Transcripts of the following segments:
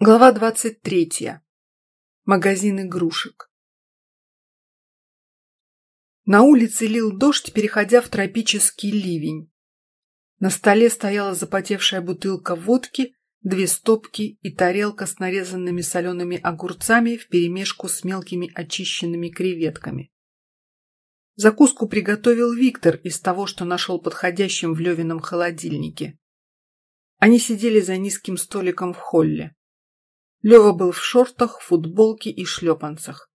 Глава двадцать третья. Магазин игрушек. На улице лил дождь, переходя в тропический ливень. На столе стояла запотевшая бутылка водки, две стопки и тарелка с нарезанными солеными огурцами вперемешку с мелкими очищенными креветками. Закуску приготовил Виктор из того, что нашел подходящим в Левином холодильнике. Они сидели за низким столиком в холле. Лева был в шортах, футболке и шлепанцах.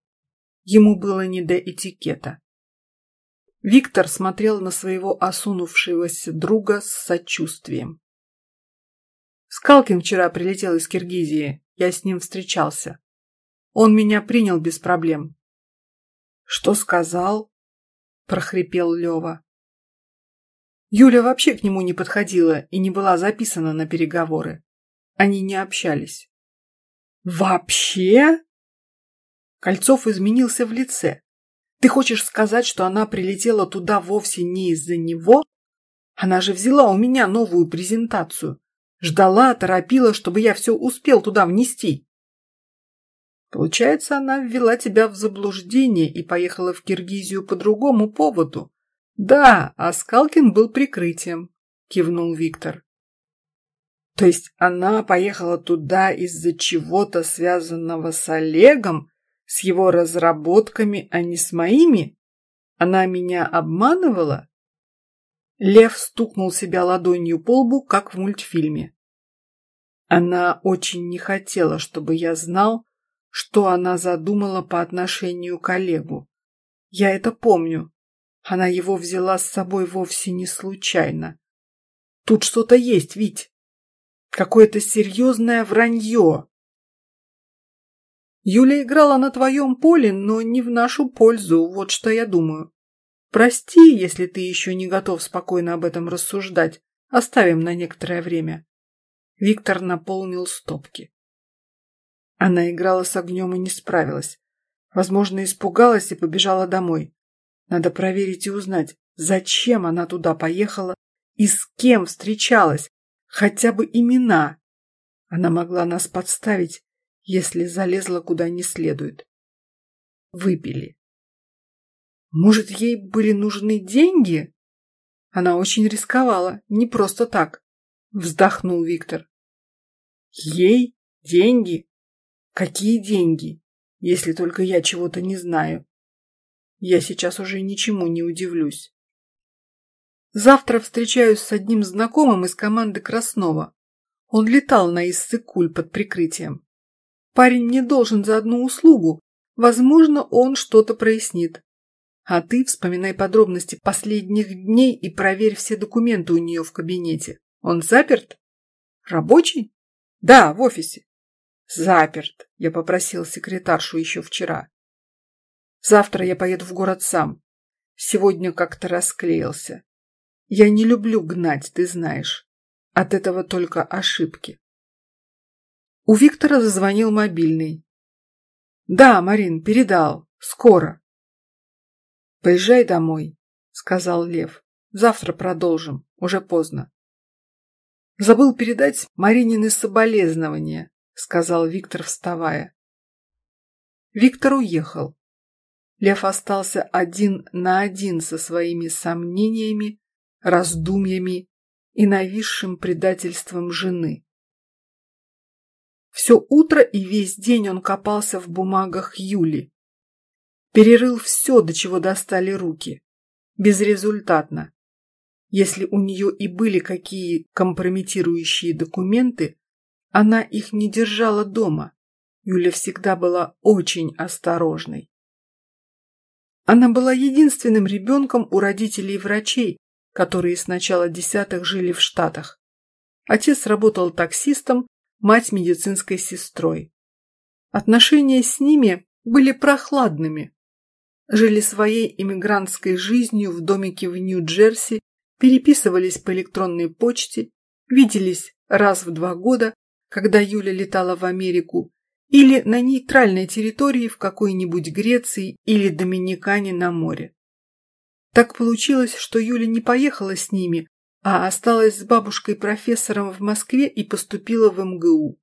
Ему было не до этикета. Виктор смотрел на своего осунувшегося друга с сочувствием. Скалкин вчера прилетел из Киргизии. Я с ним встречался. Он меня принял без проблем. Что сказал? прохрипел Лева. Юля вообще к нему не подходила и не была записана на переговоры. Они не общались. Вообще? Кольцов изменился в лице. Ты хочешь сказать, что она прилетела туда вовсе не из-за него? Она же взяла у меня новую презентацию. Ждала, торопила, чтобы я все успел туда внести. Получается, она ввела тебя в заблуждение и поехала в Киргизию по другому поводу. Да, а Скалкин был прикрытием, кивнул Виктор. То есть она поехала туда из-за чего-то связанного с Олегом, с его разработками, а не с моими? Она меня обманывала? Лев стукнул себя ладонью по лбу, как в мультфильме. Она очень не хотела, чтобы я знал, что она задумала по отношению к Олегу. Я это помню. Она его взяла с собой вовсе не случайно. Тут что-то есть, Вить. Какое-то серьезное вранье. Юля играла на твоем поле, но не в нашу пользу, вот что я думаю. Прости, если ты еще не готов спокойно об этом рассуждать. Оставим на некоторое время. Виктор наполнил стопки. Она играла с огнем и не справилась. Возможно, испугалась и побежала домой. Надо проверить и узнать, зачем она туда поехала и с кем встречалась, Хотя бы имена. Она могла нас подставить, если залезла куда не следует. Выпили. Может, ей были нужны деньги? Она очень рисковала, не просто так. Вздохнул Виктор. Ей деньги? Какие деньги? Если только я чего-то не знаю. Я сейчас уже ничему не удивлюсь. Завтра встречаюсь с одним знакомым из команды Краснова. Он летал на Иссыкуль под прикрытием. Парень мне должен за одну услугу. Возможно, он что-то прояснит. А ты вспоминай подробности последних дней и проверь все документы у нее в кабинете. Он заперт? Рабочий? Да, в офисе. Заперт. Я попросил секретаршу еще вчера. Завтра я поеду в город сам. Сегодня как-то расклеился. Я не люблю гнать, ты знаешь. От этого только ошибки. У Виктора зазвонил мобильный. Да, Марин, передал. Скоро. Поезжай домой, сказал Лев. Завтра продолжим. Уже поздно. Забыл передать Маринины соболезнования, сказал Виктор, вставая. Виктор уехал. Лев остался один на один со своими сомнениями раздумьями и нависшим предательством жены. Все утро и весь день он копался в бумагах Юли. Перерыл все, до чего достали руки. Безрезультатно. Если у нее и были какие компрометирующие документы, она их не держала дома. Юля всегда была очень осторожной. Она была единственным ребенком у родителей врачей, которые с начала десятых жили в Штатах. Отец работал таксистом, мать медицинской сестрой. Отношения с ними были прохладными. Жили своей иммигрантской жизнью в домике в Нью-Джерси, переписывались по электронной почте, виделись раз в два года, когда Юля летала в Америку, или на нейтральной территории в какой-нибудь Греции или Доминикане на море. Так получилось, что Юля не поехала с ними, а осталась с бабушкой-профессором в Москве и поступила в МГУ.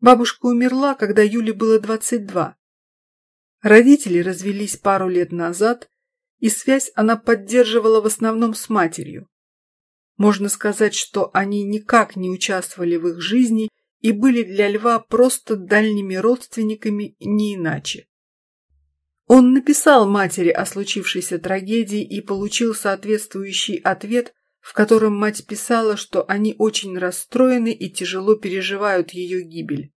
Бабушка умерла, когда Юле было 22. Родители развелись пару лет назад, и связь она поддерживала в основном с матерью. Можно сказать, что они никак не участвовали в их жизни и были для Льва просто дальними родственниками, не иначе. Он написал матери о случившейся трагедии и получил соответствующий ответ, в котором мать писала, что они очень расстроены и тяжело переживают ее гибель.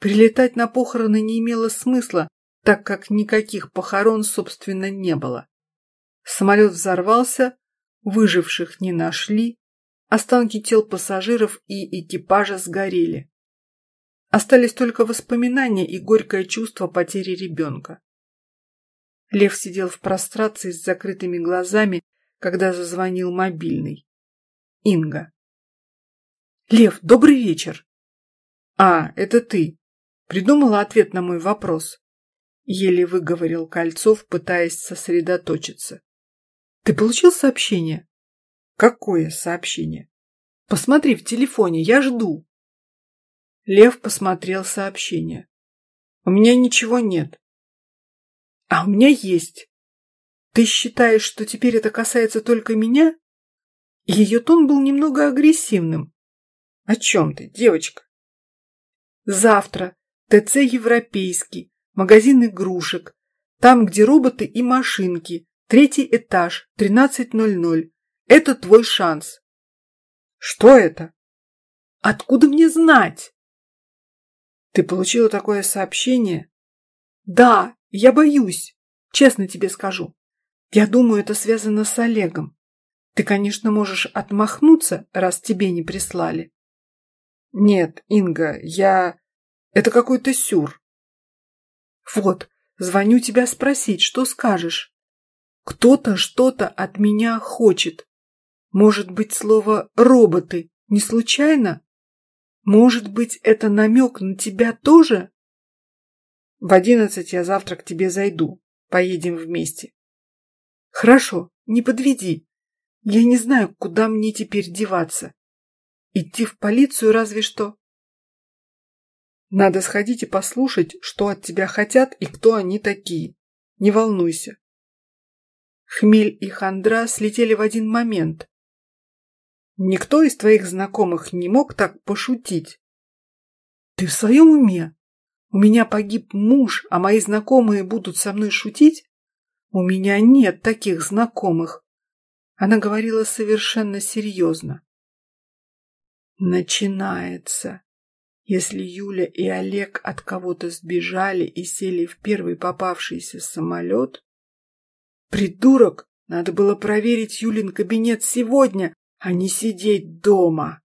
Прилетать на похороны не имело смысла, так как никаких похорон, собственно, не было. Самолет взорвался, выживших не нашли, останки тел пассажиров и экипажа сгорели. Остались только воспоминания и горькое чувство потери ребенка. Лев сидел в прострации с закрытыми глазами, когда зазвонил мобильный. Инга. «Лев, добрый вечер!» «А, это ты!» Придумала ответ на мой вопрос. Еле выговорил Кольцов, пытаясь сосредоточиться. Ты получил сообщение? Какое сообщение? Посмотри в телефоне, я жду. Лев посмотрел сообщение. У меня ничего нет. А у меня есть. Ты считаешь, что теперь это касается только меня? Ее тон был немного агрессивным. О чем ты, девочка? Завтра ТЦ «Европейский», магазин игрушек, там, где роботы и машинки, третий этаж, 13.00. Это твой шанс. Что это? Откуда мне знать? Ты получила такое сообщение? Да, я боюсь, честно тебе скажу. Я думаю, это связано с Олегом. Ты, конечно, можешь отмахнуться, раз тебе не прислали. Нет, Инга, я... Это какой-то сюр. Вот, звоню тебя спросить, что скажешь. Кто-то что-то от меня хочет. Может быть, слово «роботы» не случайно? Может быть, это намек на тебя тоже? В одиннадцать я завтра к тебе зайду. Поедем вместе. Хорошо, не подведи. Я не знаю, куда мне теперь деваться. Идти в полицию разве что. Надо сходить и послушать, что от тебя хотят и кто они такие. Не волнуйся. Хмель и хандра слетели в один момент. Никто из твоих знакомых не мог так пошутить. Ты в своем уме? У меня погиб муж, а мои знакомые будут со мной шутить? У меня нет таких знакомых. Она говорила совершенно серьезно. Начинается. Если Юля и Олег от кого-то сбежали и сели в первый попавшийся самолет... Придурок! Надо было проверить Юлин кабинет сегодня, а не сидеть дома.